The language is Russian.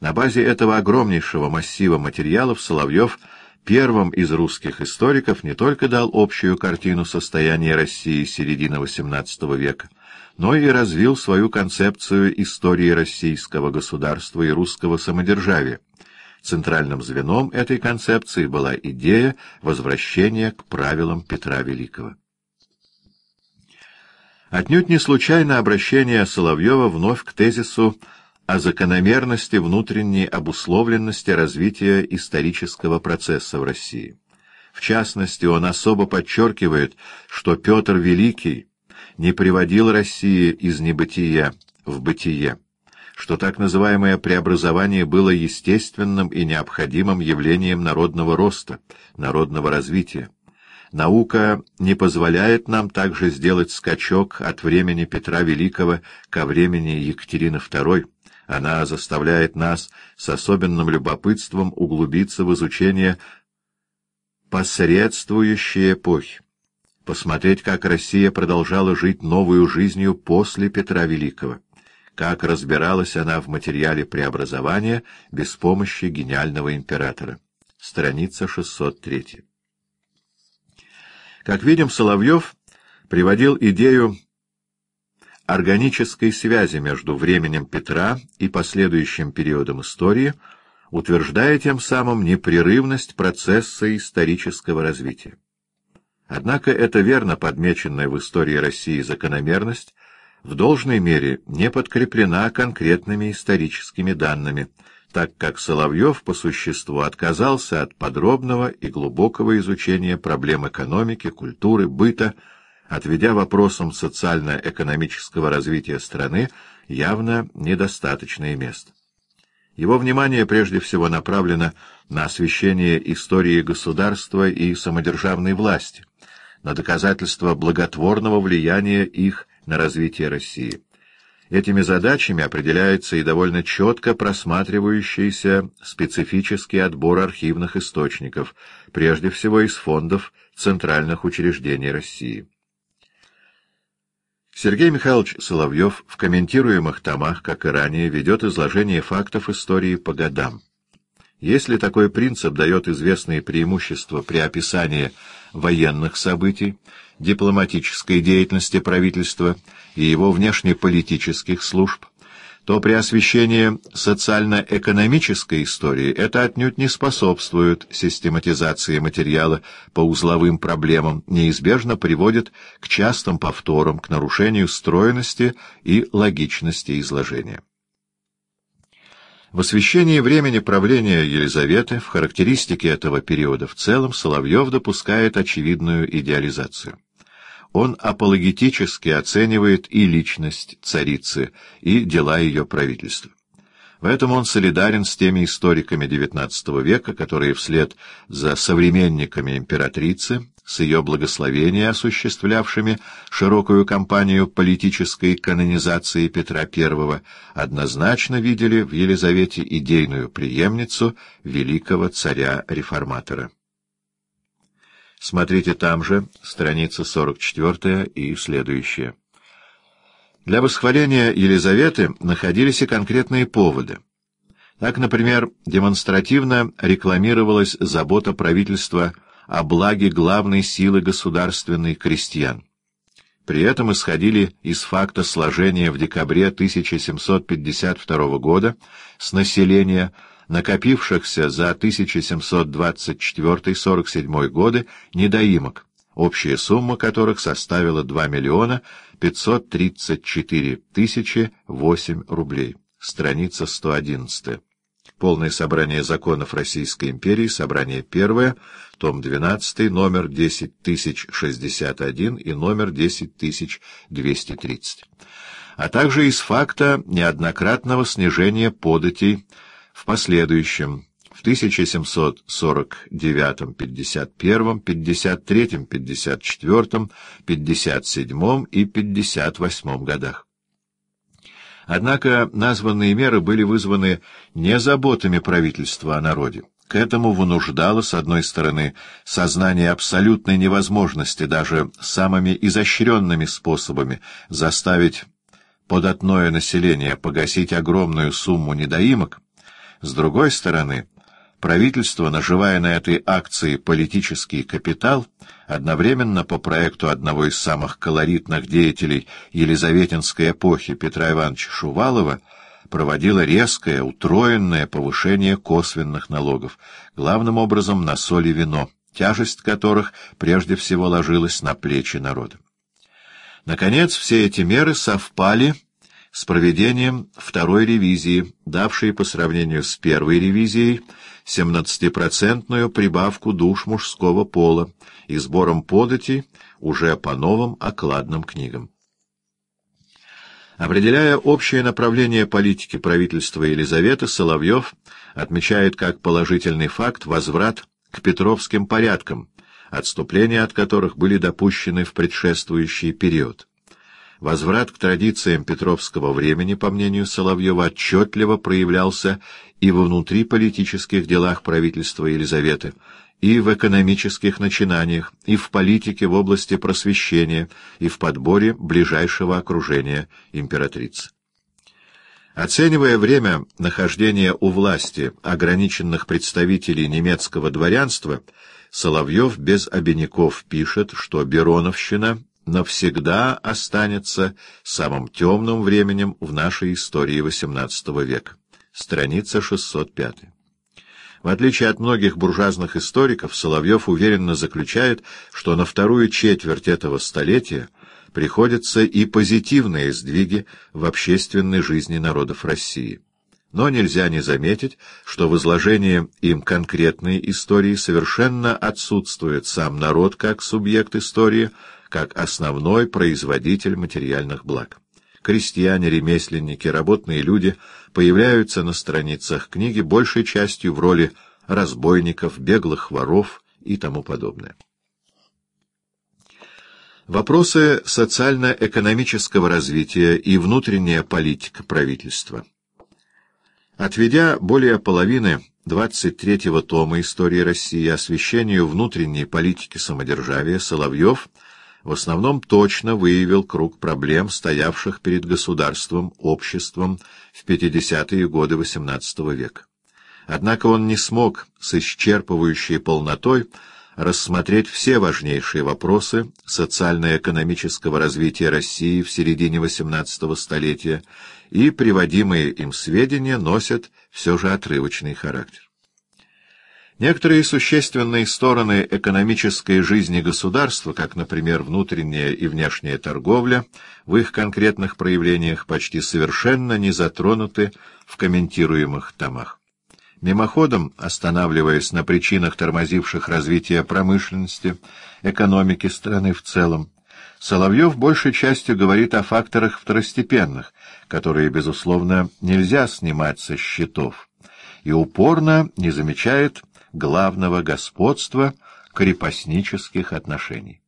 На базе этого огромнейшего массива материалов Соловьев первым из русских историков не только дал общую картину состояния России середины XVIII века, но и развил свою концепцию истории российского государства и русского самодержавия. Центральным звеном этой концепции была идея возвращения к правилам Петра Великого. Отнюдь не случайно обращение Соловьева вновь к тезису о закономерности внутренней обусловленности развития исторического процесса в России. В частности, он особо подчеркивает, что Петр Великий не приводил России из небытия в бытие, что так называемое преобразование было естественным и необходимым явлением народного роста, народного развития. Наука не позволяет нам также сделать скачок от времени Петра Великого ко времени Екатерины II, она заставляет нас с особенным любопытством углубиться в изучение посредствующей эпохи, посмотреть, как Россия продолжала жить новую жизнью после Петра Великого, как разбиралась она в материале преобразования без помощи гениального императора. Страница 603. Как видим, Соловьев приводил идею органической связи между временем Петра и последующим периодом истории, утверждая тем самым непрерывность процесса исторического развития. Однако эта верно подмеченная в истории России закономерность в должной мере не подкреплена конкретными историческими данными, так как Соловьев по существу отказался от подробного и глубокого изучения проблем экономики, культуры, быта, отведя вопросам социально-экономического развития страны явно недостаточное место. Его внимание прежде всего направлено на освещение истории государства и самодержавной власти, на доказательство благотворного влияния их на развитие России. Этими задачами определяется и довольно четко просматривающийся специфический отбор архивных источников, прежде всего из фондов центральных учреждений России. Сергей Михайлович Соловьев в комментируемых томах, как и ранее, ведет изложение фактов истории по годам. Если такой принцип дает известные преимущества при описании военных событий, дипломатической деятельности правительства и его внешнеполитических служб, то при освещении социально-экономической истории это отнюдь не способствует систематизации материала по узловым проблемам, неизбежно приводит к частым повторам, к нарушению стройности и логичности изложения. В освещении времени правления Елизаветы в характеристике этого периода в целом Соловьев допускает очевидную идеализацию он апологетически оценивает и личность царицы, и дела ее правительства. В этом он солидарен с теми историками XIX века, которые вслед за современниками императрицы, с ее благословения осуществлявшими широкую кампанию политической канонизации Петра I, однозначно видели в Елизавете идейную преемницу великого царя-реформатора. Смотрите там же, страница 44 и следующие. Для восхваления Елизаветы находились и конкретные поводы. Так, например, демонстративно рекламировалась забота правительства о благе главной силы государственной крестьян. При этом исходили из факта сложения в декабре 1752 года с населения накопившихся за 1724-47 годы недоимок, общая сумма которых составила 2 миллиона 534 тысячи 8 рублей. Страница 111. Полное собрание законов Российской империи, собрание первое, том 12, номер 10061 и номер 10230. А также из факта неоднократного снижения податей в последующем, в 1749, 51, 53, 54, 57 и 58 годах. Однако названные меры были вызваны не заботами правительства о народе. К этому вынуждало, с одной стороны, сознание абсолютной невозможности даже самыми изощренными способами заставить податное население погасить огромную сумму недоимок, С другой стороны, правительство, наживая на этой акции политический капитал, одновременно по проекту одного из самых колоритных деятелей Елизаветинской эпохи Петра Ивановича Шувалова, проводило резкое, утроенное повышение косвенных налогов, главным образом на соль и вино, тяжесть которых прежде всего ложилась на плечи народа. Наконец, все эти меры совпали с проведением второй ревизии, давшей по сравнению с первой ревизией 17-процентную прибавку душ мужского пола и сбором податей уже по новым окладным книгам. Определяя общее направление политики правительства Елизаветы, Соловьев отмечает как положительный факт возврат к петровским порядкам, отступления от которых были допущены в предшествующий период. Возврат к традициям петровского времени, по мнению Соловьева, отчетливо проявлялся и во внутриполитических делах правительства Елизаветы, и в экономических начинаниях, и в политике в области просвещения, и в подборе ближайшего окружения императрицы. Оценивая время нахождения у власти ограниченных представителей немецкого дворянства, Соловьев без обиняков пишет, что Бероновщина навсегда останется самым темным временем в нашей истории XVIII века. Страница 605. В отличие от многих буржуазных историков, Соловьев уверенно заключает, что на вторую четверть этого столетия приходятся и позитивные сдвиги в общественной жизни народов России. Но нельзя не заметить, что в изложении им конкретной истории совершенно отсутствует сам народ как субъект истории, как основной производитель материальных благ. Крестьяне, ремесленники, работные люди появляются на страницах книги большей частью в роли разбойников, беглых воров и тому подобное. Вопросы социально-экономического развития и внутренняя политика правительства. Отведя более половины 23-го тома истории России освещению внутренней политики самодержавия, Соловьев в основном точно выявил круг проблем, стоявших перед государством, обществом в 50-е годы XVIII века. Однако он не смог с исчерпывающей полнотой рассмотреть все важнейшие вопросы социально-экономического развития России в середине XVIII столетия, и приводимые им сведения носят все же отрывочный характер. Некоторые существенные стороны экономической жизни государства, как, например, внутренняя и внешняя торговля, в их конкретных проявлениях почти совершенно не затронуты в комментируемых томах. Мимоходом, останавливаясь на причинах, тормозивших развитие промышленности, экономики страны в целом, Соловьев большей частью говорит о факторах второстепенных, которые, безусловно, нельзя снимать со счетов, и упорно не замечает главного господства крепостнических отношений.